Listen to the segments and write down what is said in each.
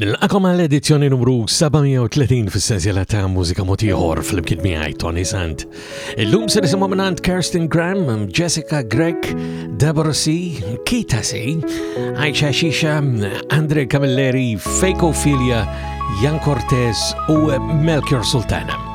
Nilqakom għal edizzjoni numru 730 fis-sensiela ta' mużika motiħor fl-imkien miegħi Tony Sant. Illum se nisimgħu minn Kirsten Graham, Jessica Gregg, Deborah C, Kita C, Aisha Shisha, Andre Camilleri, Fake Ophelia, Jan Cortez u Melchior Sultana.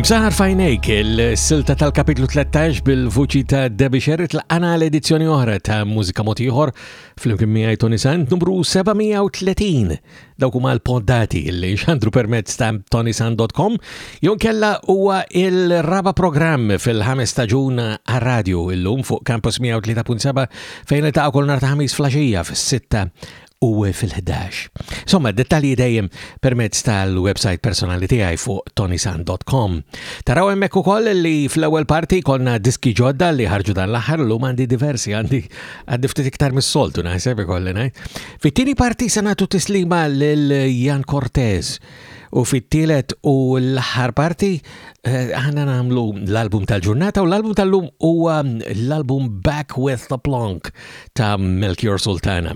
Imsaħar fajnejk il-silta tal-kapitlu 13 bil-vuċi ta' Debbie Sherritt l-għana l-edizzjoni oħra ta' mużika motiħor fl-imkien miħaj Tony Sant numru 730 dawk huma l-poddati li xandru permezz ta' tonisan.com jew kella huwa il-raba programm fil-ħames staġun għar-radju illum fuq Campus 103.7 fejn iltaqgħu kull nhar ta' ħamis flaxija fis-sitta u fil-11. Somma, dettalji dejjem permezz tal-website personali tiegħi fuq tonisan.com. Taraw hemmhekk ukoll li fl-ewwel parti konna diski ġodda li ħarġu dan l-aħħar l għandi diversi għandi għaddi ftit iktar mis-soltu naħseb ikolli ngħid. Fit-tieni parti se nagħtu tislima lil Jan Cortez u fit-tielet u l-aħħar parti eh, aħna nagħmlu l-album tal-ġurnata u l-album tal-lum huwa l-album Back with the Plonk ta' Melchior Sultana.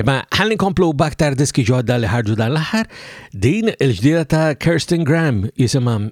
Imma ħalli nkomplu baktar diski ġodda li ħarġu dan l-aħħar, din il-ġdida ta' Kirsten Graham jisimha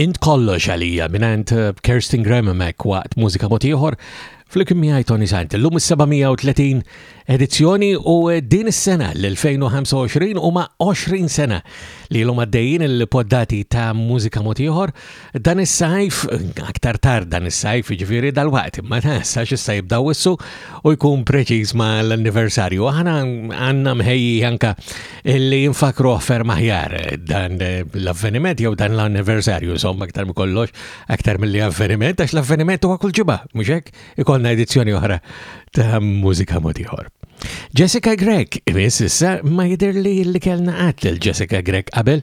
Int Kollox Għalija mingħand Kerstin Graham hemmhekk waqt mużika mod ieħor flimkien miegħi Tony Sant. Illum is-730 edizzjoni u eh, din is-sena l-2025 huma 20 sena li l għaddejjin il-poddati ta' mużika motiħor dan is-sajf aktar tard dan is-sajf ġifieri dal-waqt imma sa x'issa jibda wissu u jkun preċiż ma' l-anniversarju. Aħna għandna mħejji anka li jinfakruh ferm aħjar dan l-avveniment jew dan l-anniversarju, insomma aktar kollox, aktar mill-li avveniment, għax l-avveniment huwa kull ġibha, mhux hekk, ikollna edizzjoni oħra ta' mużika motiħor. Jessica Grek, imis issa ma jidir li li kellna għat l-Jessica Grek qabel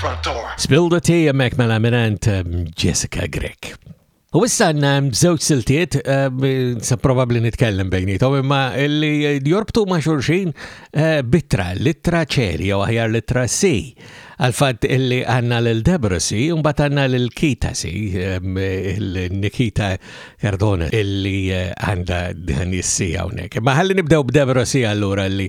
Frontor. Spill the tea mek mela minant um, Jessica Grek. U issa għanna zewċ siltiet, eh, sa probabli nitkellem bejnietom, imma li jorbtu ma xurxin eh, bitra, litra ċeri, jew aħjar litra si, għal-fat illi għanna l-Debrasi, un bat għanna l-Kita si, eh, l-Nikita Cardona, illi għanda dan jissi għawnek. Ma ħalli nibdew b'Debrasi għallura li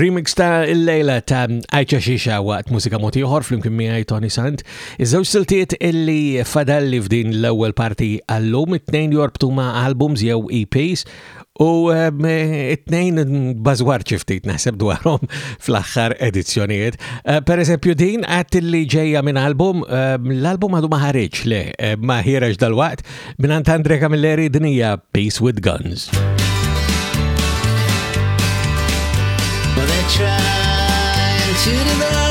Remix ta' il-lejla ta' Aisha Shisha waqt mużika motiħor fl-imkien miħaj Tony Sant. Iżewġ siltiet illi fadalli f'din l-ewwel parti għallum it-tnejn jorbtu ma' albums jew EPs U ehm, it-tnejn bażwarċi ftit naħseb dwarhom fl-aħħar edizzjonijiet. Eh, per eżempju din għat li ġejja minn album, ehm, l-album għadu ma ħareġ le, eh, ma ħireġ dal-waqt, minn Andre Camilleri din hija Peace with Guns. Well, they trying to divide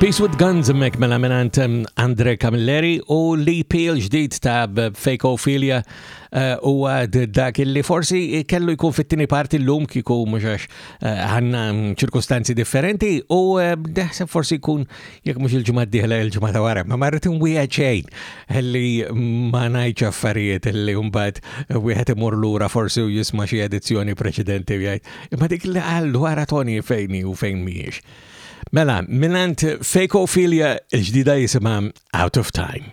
Peace with Guns mek mela minant um, Andre Camilleri u li pil ġdid ta' Fakeophilia uh, u għad dak li forsi kellu jkun fit-tini parti l-lum kiku muxax uh, għanna um, ċirkustanzi differenti u uh, deħseb forsi jkun jekk mhux il-ġimgħa d-dieħla il-ġimgħa ta' wara, ma marret inwieqed xejn li ma ngħidx affarijiet li mbagħad wieħed imur lura forsi u jisma' xi edizzjoni preċedenti jgħid. Imma dik li qal dwar Tony fejn u fejn mhijiex. Mela, minant Fake Ophelia ġdida jisimha Out of Time.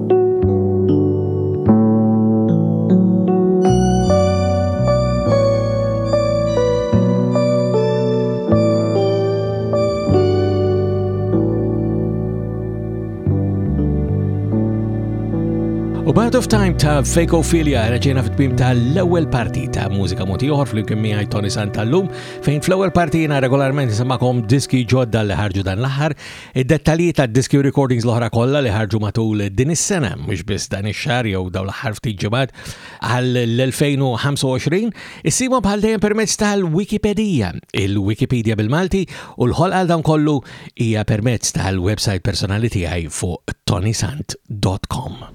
U Part of Time ta' Fekofilia reġena fit-tmim ta' l-ewwel parti ta' mużika moti oħor fl-imkien miegħi Tony Santallum fejn fl-ewwel parti jiena regolarment nisemakom diski ġodda li ħarġu dan l-aħħar Id-dettalji tad-diskju recordings l-oħra kollha li ħarġu matul din is-sena, mhux biss dan ix-xahar jew dawn l-aħħar ftit ġimgħat għal l-2025, issibhom bħal dejjem permezz tal-Wikipedija, il-Wikipedia bil-Malti u l-ħolqa għal dan kollu hija permezz tal-website personali tiegħi fuq tonisant.com.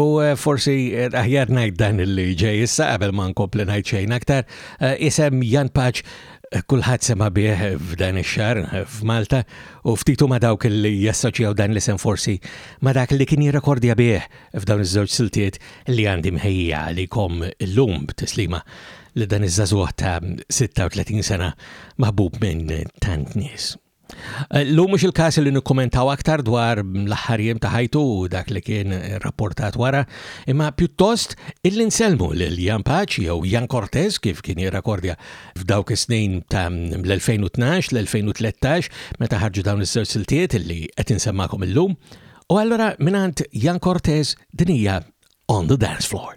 U eh, forsi eh, aħjar ngħid dan il ġej issa qabel ma nkompli ngħid xejn aktar, eh, isem Jan Paċ kulħadd sema bih f'dan ix-xar f'Malta u ftitu ma dawk li jassoċjaw dan l-isem forsi ma dak li kien jirrekordja bih f'dawn iż-żewġ siltiet li għandi mħejja li kom illum b'tislima li dan iż-żagħżugħ ta' 36 sena maħbub minn tant nies. Llum mhux il-każ li nikkumentaw aktar dwar l-aħħar jiem ta' ħajtu u dak li kien rapportat wara, imma pjuttost illi nsellmu lil Jan Paċi jew Jan Cortez kif kien jirrakordja f'dawk is-snin ta' l-2012 l-2013 meta ħarġu dawn iż-żewġ siltiet illi qed insemmakom illum. U allura mingħand Jan Cortez din hija On the Dance Floor.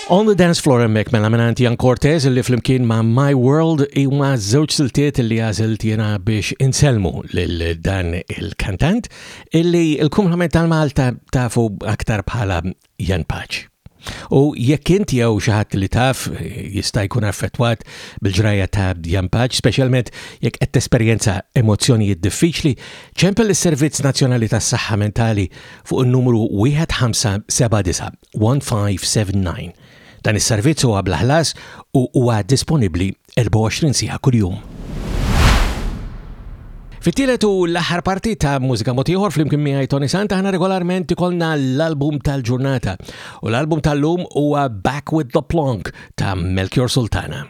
On the Dance Floor emmek mela minn Ian Cortez li flimkien ma' My World huma żewġ siltiet li għazil tiena biex inselmu lil dan il-kantant illi l-kumplament tal-Malta tafu aktar bħala Jan Paċ. U jekk inti jew xi ħadd li taf jista' jkun affettwat bil-ġrajja ta' Jan Paċ, speċjalment jekk qed tesperjenza emozzjonijiet diffiċli, ċempel is-Servizz Nazzjonali tas-Saħħa Mentali fuq in-numru 1579 1579. Dan is-servizz huwa bla ħlas u huwa disponibbli 24 siegħa kuljum. Fittilet u l-aħħar parti ta' mużika motiħor fl-imkien miegħi Tony Sant aħna regolarment ikolna l-album tal-ġurnata u l-album tal-lum huwa Back with the Plonk ta' Melchior Sultana.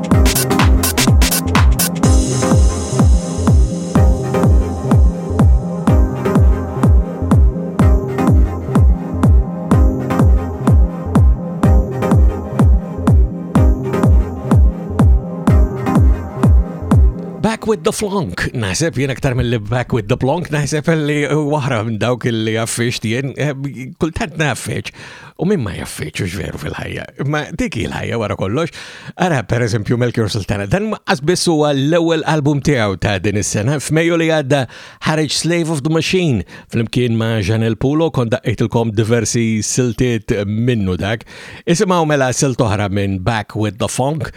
with the Flonk, naħseb jien aktar mill-li Back with the Plonk, naħseb li wahra minn dawk li għaffiex jien, eh, kultant naħfiex, U min ma jaffiċu xveru fil-ħajja. Ma dik il-ħajja wara kollox. Ara, per eżempju, Melchior Sultana, dan għazbis huwa l-ewwel album tiegħu ta' din is-sena. F'Mejju li għadda ħareġ Slave of the Machine flimkien ma' Janel Pulo kont daqqejtilkom diversi siltiet minnu dak. Isimgħu mela silt oħra minn Back with the Funk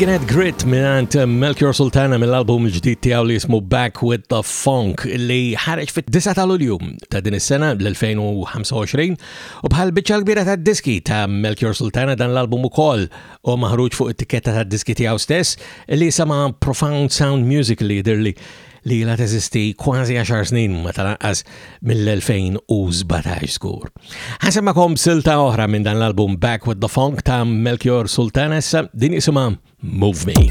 Kienet Grit minant eh, Melchior Sultana mill-album il-ġdid tiegħu li jismu Back with the Funk li ħareġ fit-9 ta' Lulju ta' din is-sena l-2025 u bħal biċċa l-kbira ta' diski ta' Melchior Sultana dan l-album ukoll Huwa maħruġ fuq it-tikketta tad-diski tiegħu stess li jisimha Profound Sound Music li jidhirli li la teżisti kważi 10 snin ma tal-anqas mill-2017 żgur. Ħasemmakom silta oħra minn dan l-album Back with the Funk ta' Melchior Sultanes din jisimha Move Me.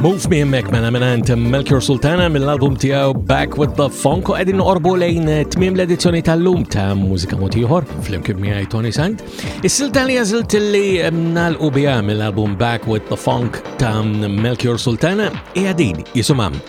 Move me hemmek mela minant Melchior Sultana mill-album tiegħu Back with the Funk u qegħdin noqorbu lejn eh, tmiem l-edizzjoni tal-lum ta' mużika mod ieħor flimkien miegħi Tony Sand. Is-silta li għażilt li eh, nagħlqu biha mill-album Back with the Funk ta' Melchior Sultana hija din jisimha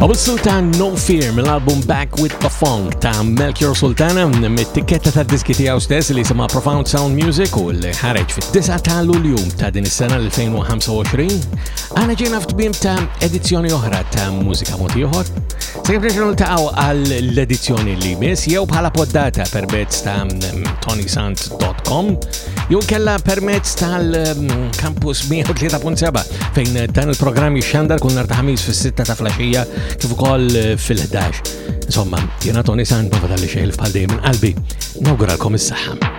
Għaw sultan No Fear mill-album Back with the Funk ta' Melchior Sultana mit-tikketta ta' diski tiegħu stess li jisimha Profound Sound Music u li ħareġ fit-9 ta' Lulju ta' din is-sena 2025. Għana ġejna f'tbim ta' edizzjoni oħra ta' mużika mod ieħor. Sejf nerġgħu niltaqgħu għall-edizzjoni li miss jew bħala poddata permezz ta' mm, tonysant.com jew kella permezz tal-Campus mm, 103.7 fejn dan il-programm jixxandar kull nhar ta' ħamis fis-sitta ta' flaxija kif ukoll eh, fil-11. Insomma, jiena Tony Sant ma fadalli xejn bħal dejjem qalbi. Nawguralkom is-saħħa.